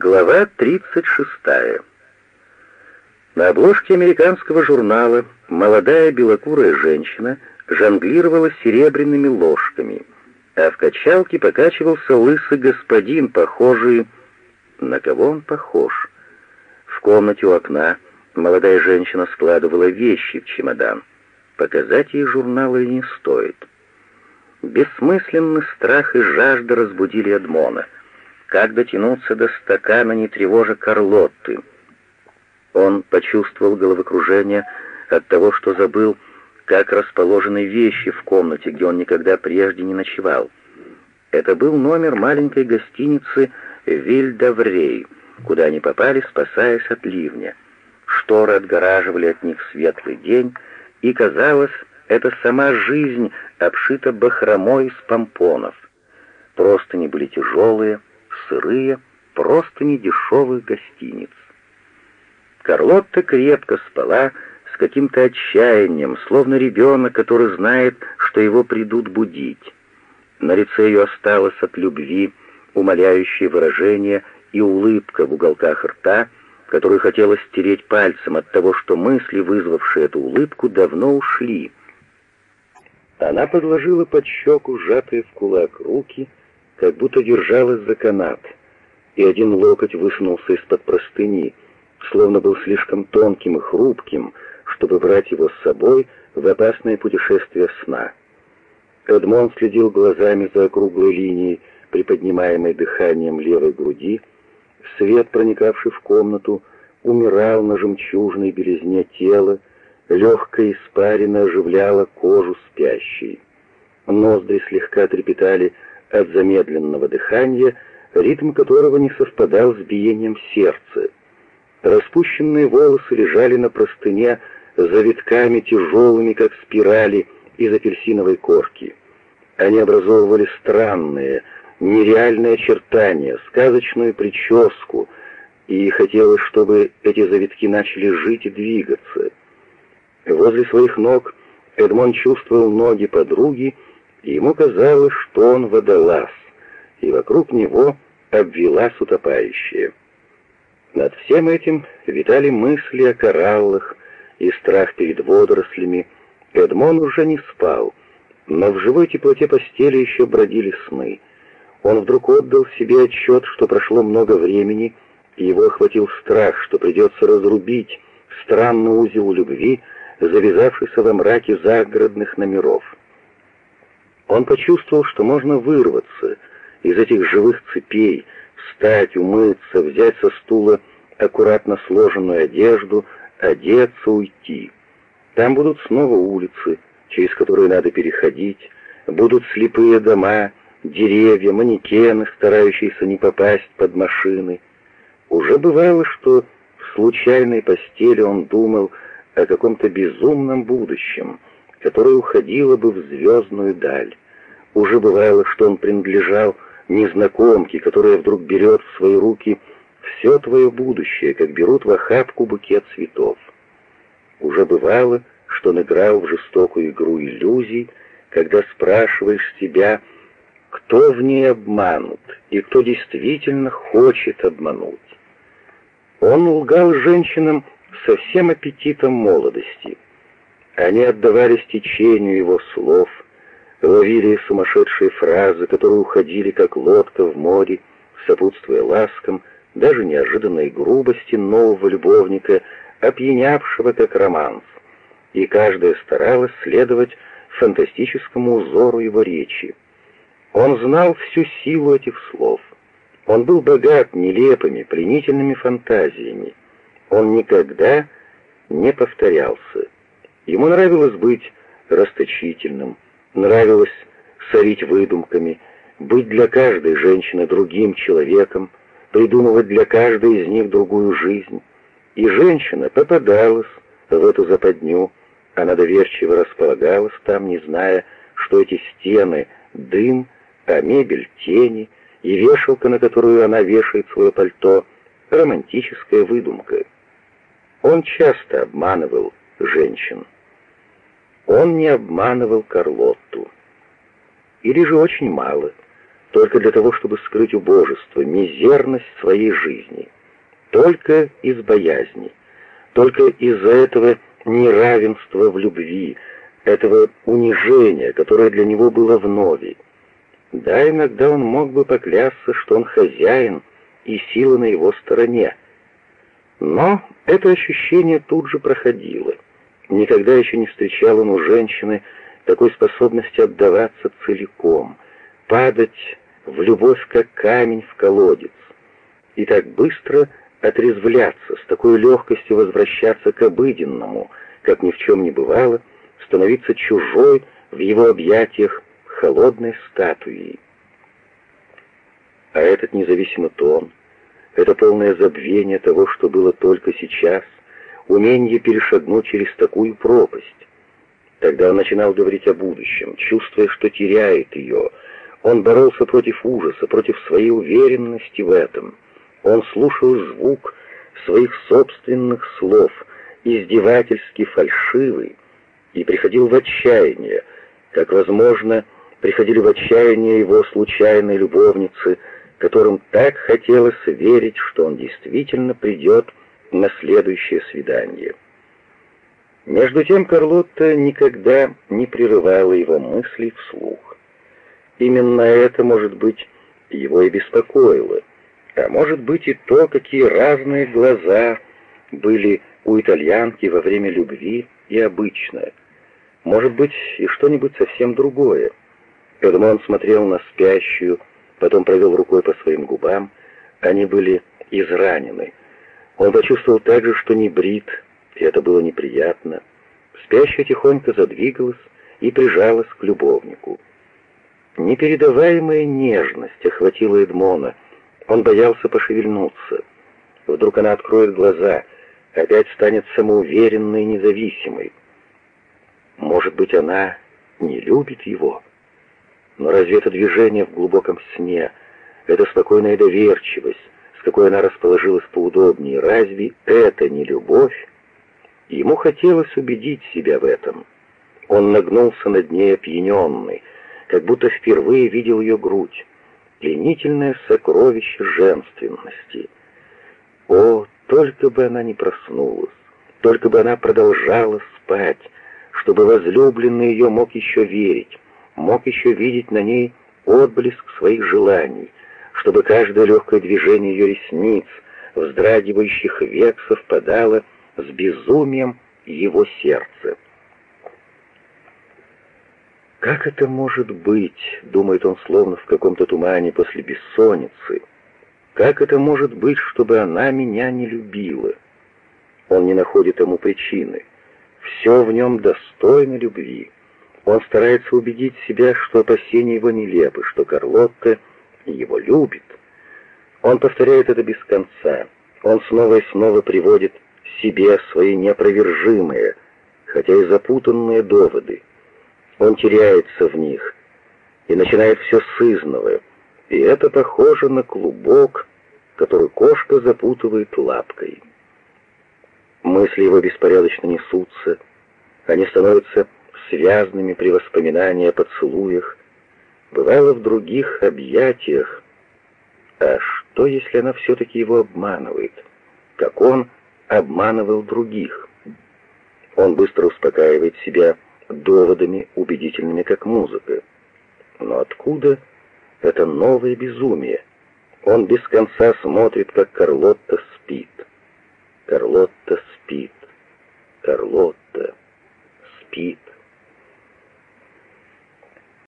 Глава 36. На обложке американского журнала молодая белокурая женщина жонглировала серебряными ложками, а в качалке покачивался лысый господин, похожий... На кого он похож? В комнате у окна молодая женщина складывала вещи в чемодан. Показать ей журналы не стоит. Бессмысленный страх и жажда разбудили Эдмона — как дотянуться до стакана, не тревожа Карлотты. Он почувствовал головокружение от того, что забыл, как расположены вещи в комнате, где он никогда прежде не ночевал. Это был номер маленькой гостиницы «Вильдаврей», куда они попали, спасаясь от ливня. Шторы отгораживали от них светлый день, и, казалось, это сама жизнь обшита бахромой из помпонов. Просто не были тяжелые, сырые, просто недешевых гостиниц. Карлотта крепко спала с каким-то отчаянием, словно ребенок, который знает, что его придут будить. На лице ее осталось от любви умоляющее выражение и улыбка в уголках рта, которую хотелось стереть пальцем от того, что мысли, вызвавшие эту улыбку, давно ушли. Она подложила под щеку сжатые в кулак руки, как будто держалась за канат, и один локоть высунулся из-под простыни, словно был слишком тонким и хрупким, чтобы брать его с собой в опасное путешествие сна. Эдмон следил глазами за округлой линией, приподнимаемой дыханием левой груди. Свет, проникавший в комнату, умирал на жемчужной белизне тела, легкая испарина оживляла кожу спящей. Ноздри слегка трепетали от замедленного дыхания, ритм которого не совпадал с биением сердца. Распущенные волосы лежали на простыне завитками тяжелыми, как спирали из апельсиновой корки. Они образовывали странные, нереальные очертания, сказочную прическу, и хотелось, чтобы эти завитки начали жить и двигаться. Возле своих ног Эдмон чувствовал ноги подруги, и ему казалось, что он водолаз, и вокруг него обвелась утопающая. Над всем этим витали мысли о кораллах и страх перед водорослями. Эдмон уже не спал, но в живой теплоте постели еще бродили сны. Он вдруг отдал себе отчет, что прошло много времени, и его охватил страх, что придется разрубить странный узел любви, завязавшийся во мраке загородных номеров. Он почувствовал, что можно вырваться из этих живых цепей, встать, умыться, взять со стула аккуратно сложенную одежду, одеться, уйти. Там будут снова улицы, через которые надо переходить, будут слепые дома, деревья, манекены, старающиеся не попасть под машины. Уже бывало, что в случайной постели он думал о каком-то безумном будущем, которое уходило бы в звездную даль. Уже бывало, что он принадлежал незнакомке, которая вдруг берет в свои руки все твое будущее, как берут в охапку букет цветов. Уже бывало, что он в жестокую игру иллюзий, когда спрашиваешь себя, кто в ней обманут и кто действительно хочет обмануть. Он лгал женщинам со всем аппетитом молодости. Они отдавались течению его слов, ловили сумасшедшие фразы, которые уходили как лодка в море, сопутствуя ласкам, даже неожиданной грубости нового любовника, опьянявшего как романс. И каждая старалась следовать фантастическому узору его речи. Он знал всю силу этих слов. Он был богат нелепыми, пленительными фантазиями. Он никогда не повторялся. Ему нравилось быть расточительным, нравилось сорить выдумками, быть для каждой женщины другим человеком, придумывать для каждой из них другую жизнь. И женщина попадалась в эту западню, она доверчиво располагалась там, не зная, что эти стены — дым, а мебель — тени, и вешалка, на которую она вешает свое пальто — романтическая выдумка. Он часто обманывал женщин. Он не обманывал Карлотту. Или же очень мало. только для того, чтобы скрыть убожество, мизерность своей жизни. Только из боязни, только из-за этого неравенства в любви, этого унижения, которое для него было вновь. Да, иногда он мог бы поклясться, что он хозяин, и сила на его стороне. Но это ощущение тут же проходило. Никогда еще не встречал он у женщины такой способности отдаваться целиком, падать в любовь, как камень в колодец, и так быстро отрезвляться, с такой легкостью возвращаться к обыденному, как ни в чем не бывало, становиться чужой в его объятиях холодной статуей. А этот независимый тон, это полное забвение того, что было только сейчас, умение перешагнуть через такую пропасть. Тогда он начинал говорить о будущем, чувствуя, что теряет ее. Он боролся против ужаса, против своей уверенности в этом. Он слушал звук своих собственных слов, издевательски фальшивый, и приходил в отчаяние, как, возможно, приходили в отчаяние его случайные любовницы, которым так хотелось верить, что он действительно придет на следующее свидание. Между тем Карлотта никогда не прерывала его мыслей вслух. Именно это, может быть, его и беспокоило, а может быть и то, какие разные глаза были у итальянки во время любви и обычно. Может быть и что-нибудь совсем другое. Эдмон смотрел на спящую, потом провел рукой по своим губам. Они были изранены. Он почувствовал также, что не брит, и это было неприятно. Спящая тихонько задвигалась и прижалась к любовнику. Непередаваемая нежность охватила Эдмона. Он боялся пошевельнуться. Вдруг она откроет глаза, опять станет самоуверенной и независимой. Может быть, она не любит его? Но разве это движение в глубоком сне, эта спокойная доверчивость, с какой она расположилась поудобнее, разве это не любовь? Ему хотелось убедить себя в этом. Он нагнулся над ней опьяненный, как будто впервые видел ее грудь. Пленительное сокровище женственности. О, только бы она не проснулась, только бы она продолжала спать, чтобы возлюбленный ее мог еще верить, мог еще видеть на ней отблеск своих желаний, чтобы каждое легкое движение ее ресниц, вздрагивающих век совпадало с безумием его сердца. «Как это может быть?» — думает он словно в каком-то тумане после бессонницы. «Как это может быть, чтобы она меня не любила?» Он не находит ему причины. Все в нем достойно любви. Он старается убедить себя, что опасения его нелепы, что Карлотта его любит. Он повторяет это без конца. Он снова и снова приводит себе свои неопровержимые, хотя и запутанные доводы. Он теряется в них и начинает все с и это похоже на клубок, который кошка запутывает лапкой. Мысли его беспорядочно несутся, они становятся связанными при воспоминании о поцелуях, бывало в других объятиях. А что, если она все-таки его обманывает, как он обманывал других? Он быстро успокаивает себя доводами, убедительными, как музыка. Но откуда это новое безумие? Он без конца смотрит, как Карлотта спит. Карлотта спит. Карлотта спит.